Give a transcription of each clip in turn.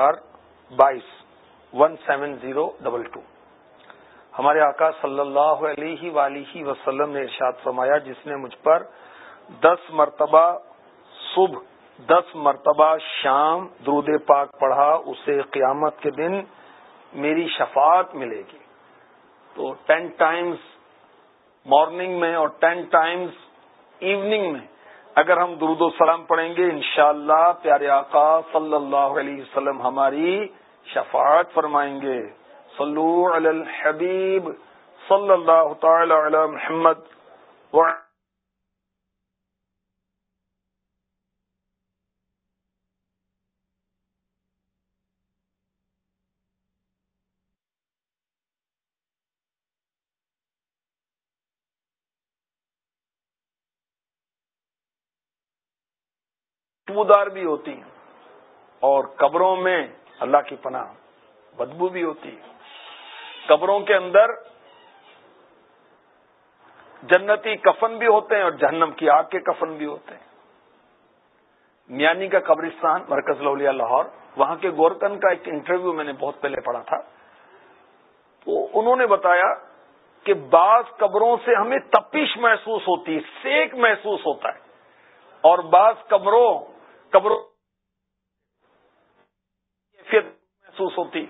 بائیس، one seven zero double two. ہمارے آقا صلی اللہ علیہ ولیہ وسلم نے ارشاد فرمایا، جس نے مجھ پر دس مرتبہ صبح، دس مرتبہ شام درود پاک پڑھا، اسے قیامت کے دن میری شفاعت ملے گی۔ تو ٹین ٹائمز مارننگ میں اور ٹین ٹائمز ایوننگ میں اگر ہم درود و سلام پڑھیں گے، انشاءاللہ اللہ پیارے آقا صلی اللہ علیہ وسلم ہماری شفاعت فرمائیں گے۔ صلو علی الحبیب صلی اللہ تعالی علی محمد بدبودار بھی ہوتی ہیں اور قبروں میں اللہ کی پناہ بدبو بھی ہوتی ہے۔ قبروں کے اندر جنتی کفن بھی ہوتے ہیں اور جہنم کی آگ کے کفن بھی ہوتے ہیں۔ میانی کا قبرستان، مرکز لولیا لاہور، وہاں کے گورکن کا ایک انٹرویو میں نے بہت پہلے پڑھا تھا۔ تو انہوں نے بتایا کہ بعض قبروں سے ہمیں تپش محسوس ہوتی ہے، سیک محسوس ہوتا ہے۔ اور بعض قبروں قبروں محسوس ہوتی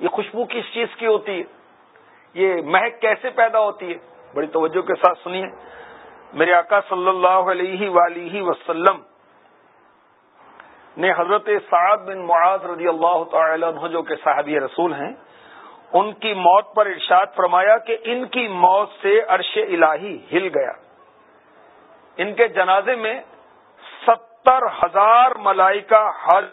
یہ خوشبو کس چیز کی ہوتی ہے؟ یہ مہک کیسے پیدا ہوتی ہے؟ بڑی توجہ کے ساتھ سنیے۔ میرے آقا صلی اللہ علیہ ولیہ وسلم نے حضرت سعد بن معاذ رضی اللہ تعالی عنہ جو کہ صحابی رسول ہیں ان کی موت پر ارشاد فرمایا کہ ان کی موت سے عرش الہی ہل گیا۔ ان کے جنازے میں ستر ہزار ملائکہ حج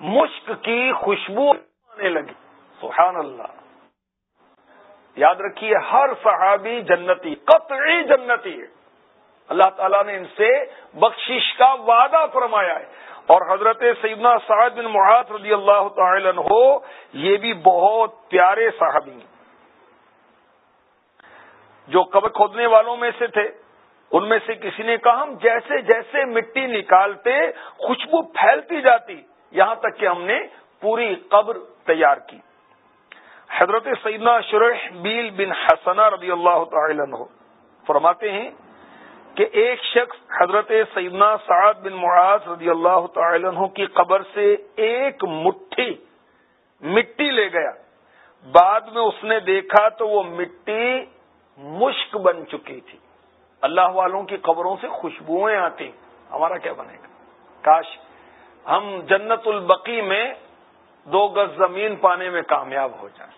مشک کی خوشبو آنے لگی۔ سبحان اللہ۔ یاد رکھیے، ہر صحابی جنتی، قطعی جنتی ہے۔ اللہ تعالیٰ نے ان سے بخشش کا وعدہ فرمایا ہے۔ اور حضرت سیدنا سعد بن محاط رضی اللہ تعالی ہو یہ بھی بہت پیارے صحابی ہیں۔ جو قبر کھودنے والوں میں سے تھے، ان میں سے کسی نے کہا، ہم جیسے جیسے مٹی نکالتے، خوشبو پھیلتی جاتی، یہاں تک کہ ہم نے پوری قبر تیار کی۔ حضرت سیدنا شرح بیل بن حسنہ رضی اللہ تعالی عنہ فرماتے ہیں کہ ایک شخص حضرت سیدنا سعد بن معاذ رضی اللہ تعالی عنہ کی قبر سے ایک مٹھی مٹی لے گیا۔ بعد میں اس نے دیکھا تو وہ مٹی مشک بن چکی تھی۔ اللہ والوں کی قبروں سے خوشبوئیں آتی۔ ہمارا کیا بنے گا؟ کاش ہم جنت البقی میں دو گز زمین پانے میں کامیاب ہو جائیں۔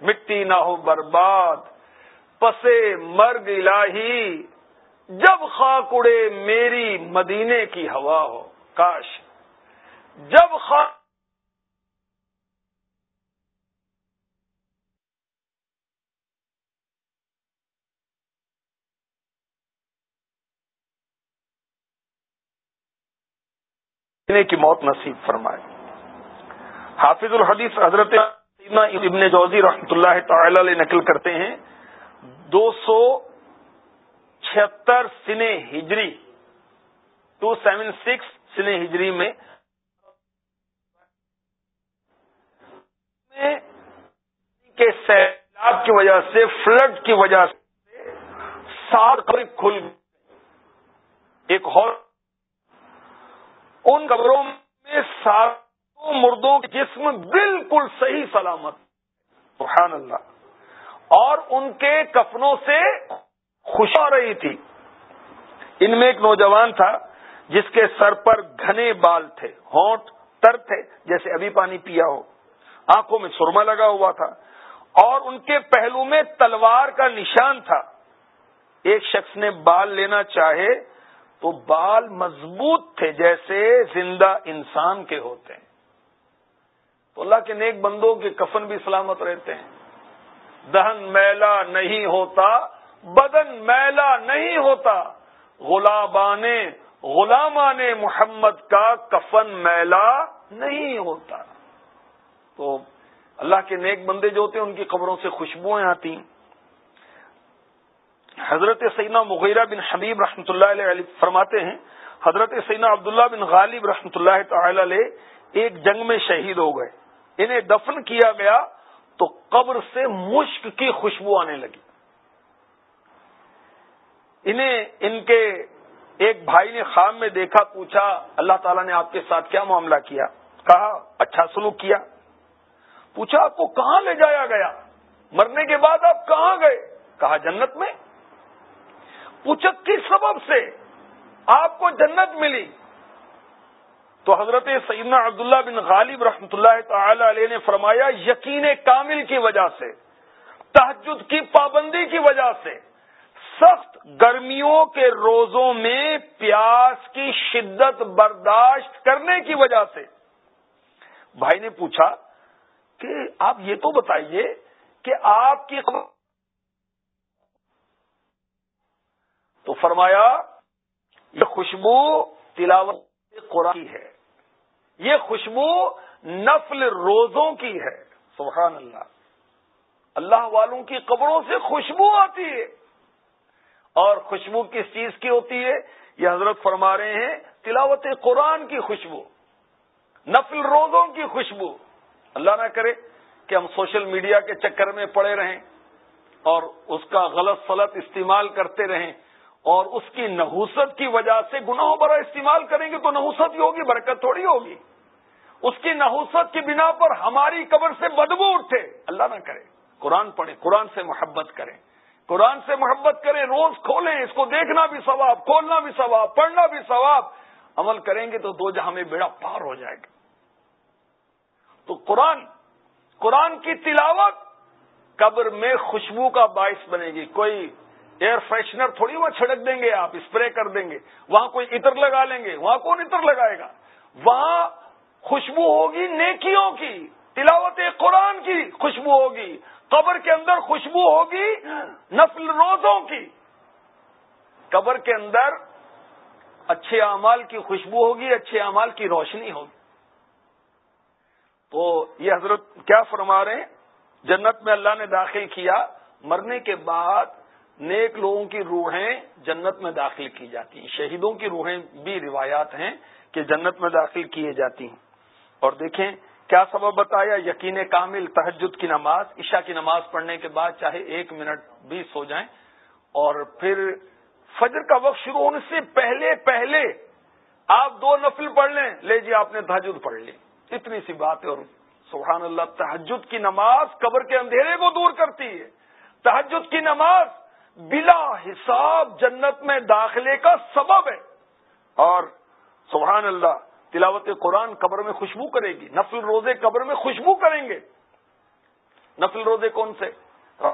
مٹی نہ ہو برباد، پسے مرگ الہی۔ جب خاک اڑے میری مدینے کی ہوا ہو، کاش۔ جب خاک کی موت نصیب فرمائے۔ حافظ الحدیث حضرت ابن جوزی رحمۃ اللہ تعالی علیہ نقل کرتے ہیں، دو سو چھتر سن ہجری ٹو سیون سکس سن ہجری میں کے سیلاب کی وجہ سے، فلڈ کی وجہ سے سات قریب کھل ایک اور، ان قبروں میں ساتوں مردوں کے جسم بالکل صحیح سلامت۔ سبحان اللہ۔ اور ان کے کفنوں سے خوش ہو رہی تھی۔ ان میں ایک نوجوان تھا جس کے سر پر گھنے بال تھے، ہونٹ تر تھے، جیسے ابھی پانی پیا ہو۔ آنکھوں میں سرما لگا ہوا تھا۔ اور ان کے پہلو میں تلوار کا نشان تھا۔ ایک شخص نے بال لینا چاہے تو بال مضبوط تھے، جیسے زندہ انسان کے ہوتے ہیں۔ تو اللہ کے نیک بندوں کے کفن بھی سلامت رہتے ہیں۔ دہن میلا نہیں ہوتا، بدن میلا نہیں ہوتا۔ غلابان غلامان محمد کا کفن میلا نہیں ہوتا۔ تو اللہ کے نیک بندے جو ہوتے ہیں، ان کی قبروں سے خوشبوئیں آتی ہیں۔ حضرت سینا مغیرہ بن حبیب رحمۃ اللہ علیہ فرماتے ہیں، حضرت سینا عبداللہ بن غالب رحمۃ اللہ تعالی علیہ ایک جنگ میں شہید ہو گئے۔ انہیں دفن کیا گیا تو قبر سے مشک کی خوشبو آنے لگی۔ انہیں ان کے ایک بھائی نے خام میں دیکھا، پوچھا، اللہ تعالیٰ نے آپ کے ساتھ کیا معاملہ کیا؟ کہا اچھا سلوک کیا۔ پوچھا، آپ کو کہاں لے جایا گیا؟ مرنے کے بعد آپ کہاں گئے؟ کہا، جنت میں۔ پوچھا، کس سبب سے آپ کو جنت ملی؟ تو حضرت سیدنا عبداللہ بن غالب رحمۃ اللہ تعالی علیہ نے فرمایا، یقین کامل کی وجہ سے تحجد کی پابندی کی وجہ سے سخت گرمیوں کے روزوں میں پیاس کی شدت برداشت کرنے کی وجہ سے۔ بھائی نے پوچھا کہ آپ یہ تو بتائیے کہ آپ کی تو فرمایا، یہ خوشبو تلاوت قرآن کی ہے۔ یہ خوشبو نفل روزوں کی ہے۔ سبحان اللہ۔ اللہ والوں کی قبروں سے خوشبو آتی ہے۔ اور خوشبو کس چیز کی ہوتی ہے؟ یہ حضرت فرما رہے ہیں، تلاوت قرآن کی خوشبو، نفل روزوں کی خوشبو۔ اللہ نہ کرے کہ ہم سوشل میڈیا کے چکر میں پڑے رہیں اور اس کا غلط فلط استعمال کرتے رہیں اور اس کی نحوست کی وجہ سے گناہوں برا استعمال کریں گے تو نحوست ہی ہوگی، برکت تھوڑی ہوگی۔ اس کی نحوست کی بنا پر ہماری قبر سے بدبو اٹھے۔ اللہ نہ کرے، قرآن پڑھیں قرآن سے محبت کریں۔ قرآن سے محبت کریں، روز کھولیں، اس کو دیکھنا بھی ثواب، کھولنا بھی ثواب، پڑھنا بھی ثواب۔ عمل کریں گے تو دو جہاں میں بیڑا پار ہو جائے گا۔ تو قرآن قرآن کی تلاوت قبر میں خوشبو کا باعث بنے گی۔ کوئی ایئر فریشنر تھوڑی وہاں چھڑک دیں گے، آپ اسپرے کر دیں گے۔ وہاں کوئی عطر لگا لیں گے۔ وہاں کون عطر لگائے گا؟ وہاں خوشبو ہوگی نیکیوں کی۔ تلاوت قرآن کی خوشبو ہوگی، قبر کے اندر خوشبو ہوگی، نفل روزوں کی۔ قبر کے اندر اچھے اعمال کی خوشبو ہوگی، اچھے اعمال کی روشنی ہوگی۔ تو یہ حضرت کیا فرما رہے ہیں؟ جنت میں اللہ نے داخل کیا، مرنے کے بعد نیک لوگوں کی روحیں جنت میں داخل کی جاتی ہیں۔ شہیدوں کی روحیں بھی روایات ہیں کہ جنت میں داخل کیے جاتی ہیں۔ اور دیکھیں کیا سبب بتایا؟ یقین کامل تحجد کی نماز، عشاء کی نماز پڑھنے کے بعد چاہے ایک منٹ بھی سو جائیں۔ اور پھر فجر کا وقت شروع ہونے سے پہلے پہلے آپ دو نفل پڑھ لیں۔ لے جی آپ نے تحجد پڑھ لی۔ اتنی سی بات ہے اور سبحان اللہ تحجد کی نماز قبر کے اندھیرے کو دور کرتی ہے۔ تحجد کی نماز بلا حساب جنت میں داخلے کا سبب ہے۔ اور سبحان اللہ تلاوت قرآن قبر میں خوشبو کرے گی، نفل روزے قبر میں خوشبو کریں گے۔ نفل روزے کون سے؟ ہاں۔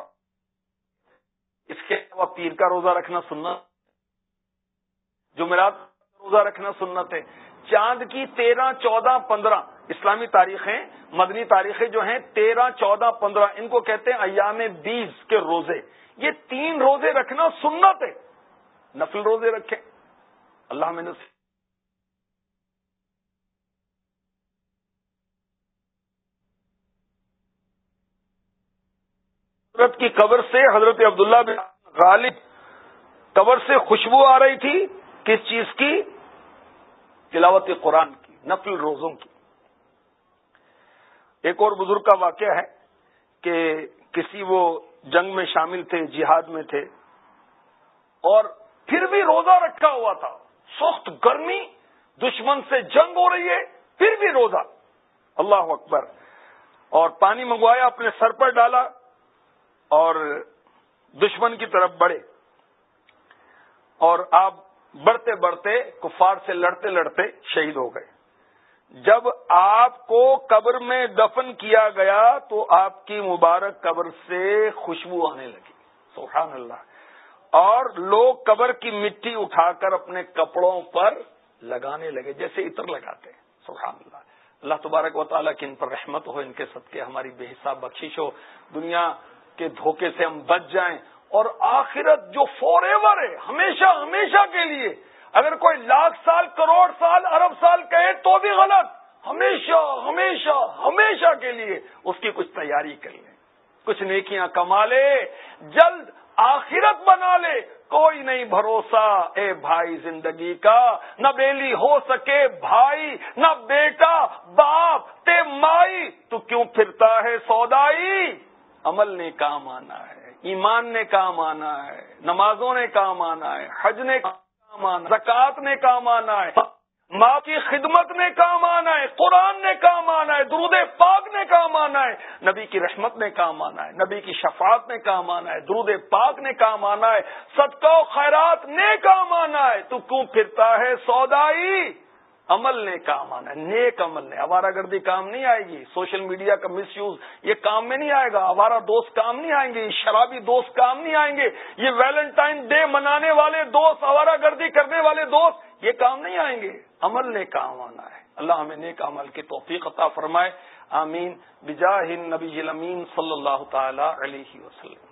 اس کے علاوہ پیر کا روزہ رکھنا سننا جمعرات روزہ رکھنا سنت ہے۔ چاند کی تیرہ، چودہ، پندرہ۔ اسلامی تاریخیں، مدنی تاریخیں جو ہیں، تیرہ، چودہ، پندرہ، ان کو کہتے ہیں ایام بیس کے روزے۔ یہ تین روزے رکھنا سنت ہے۔ نفل روزے رکھیں۔ اللہ میں نے حضرت کی قبر سے حضرت عبداللہ بن غالب قبر سے خوشبو آ رہی تھی کس چیز کی؟ تلاوت قرآن کی، نفل روزوں کی۔ ایک اور بزرگ کا واقعہ ہے کہ کسی وہ جنگ میں شامل تھے، جہاد میں تھے اور پھر بھی روزہ رکھا ہوا تھا۔ سخت گرمی، دشمن سے جنگ ہو رہی ہے، پھر بھی روزہ۔ اللہ اکبر۔ اور پانی منگوایا، اپنے سر پر ڈالا۔ اور دشمن کی طرف بڑھے اور آپ بڑھتے بڑھتے کفار سے لڑتے لڑتے شہید ہو گئے۔ جب آپ کو قبر میں دفن کیا گیا تو آپ کی مبارک قبر سے خوشبو آنے لگی۔ سبحان اللہ۔ اور لوگ قبر کی مٹی اٹھا کر اپنے کپڑوں پر لگانے لگے، جیسے عطر لگاتے۔ سبحان اللہ۔ اللہ تبارک و تعالیٰ کی ان پر رحمت ہو، ان کے صدقے ہماری بے حساب بخشش ہو۔ دنیا کے دھوکے سے ہم بچ جائیں اور آخرت جو فور ایور ہے، ہمیشہ ہمیشہ کے لیے۔ اگر کوئی لاکھ سال، کروڑ سال، ارب سال کہے تو بھی غلط۔ ہمیشہ ہمیشہ ہمیشہ کے لیے اس کی کچھ تیاری کر لیں۔ کچھ نیکیاں کما لے، جلد آخرت بنا لے۔ کوئی نہیں بھروسہ، اے بھائی زندگی کا۔ نہ بیلی ہو سکے بھائی، نہ بیٹا، باپ، تے مائی۔ تو کیوں پھرتا ہے سودائی؟ عمل نے کام آنا ہے ایمان نے کام آنا ہے نمازوں نے کام آنا ہے حج نے کام آنا زکات نے کام آنا ہے ماں کی خدمت نے کام آنا ہے قرآن نے کام آنا ہے درود پاک نے کام آنا ہے نبی کی رحمت نے کام آنا ہے نبی کی شفاعت نے کام آنا ہے درود پاک نے کام آنا ہے صدقہ و خیرات نے کام آنا ہے تو کیوں پھرتا ہے سودائی عمل نے کام آنا ہے، نیک عمل نے۔ آوارہ گردی کام نہیں آئے گی، سوشل میڈیا کا مس یوز یہ کام میں نہیں آئے گا ہمارا دوست کام نہیں آئیں گے، یہ شرابی دوست کام نہیں آئیں گے، یہ ویلنٹائن ڈے منانے والے دوست، آوارہ گردی کرنے والے دوست، یہ کام نہیں آئیں گے۔ عمل نے کام آنا ہے۔ اللہ ہمیں نیک عمل کی توفیق عطا فرمائے۔ آمین۔ بجاہ نبی امین صلی اللہ تعالی علیہ وسلم۔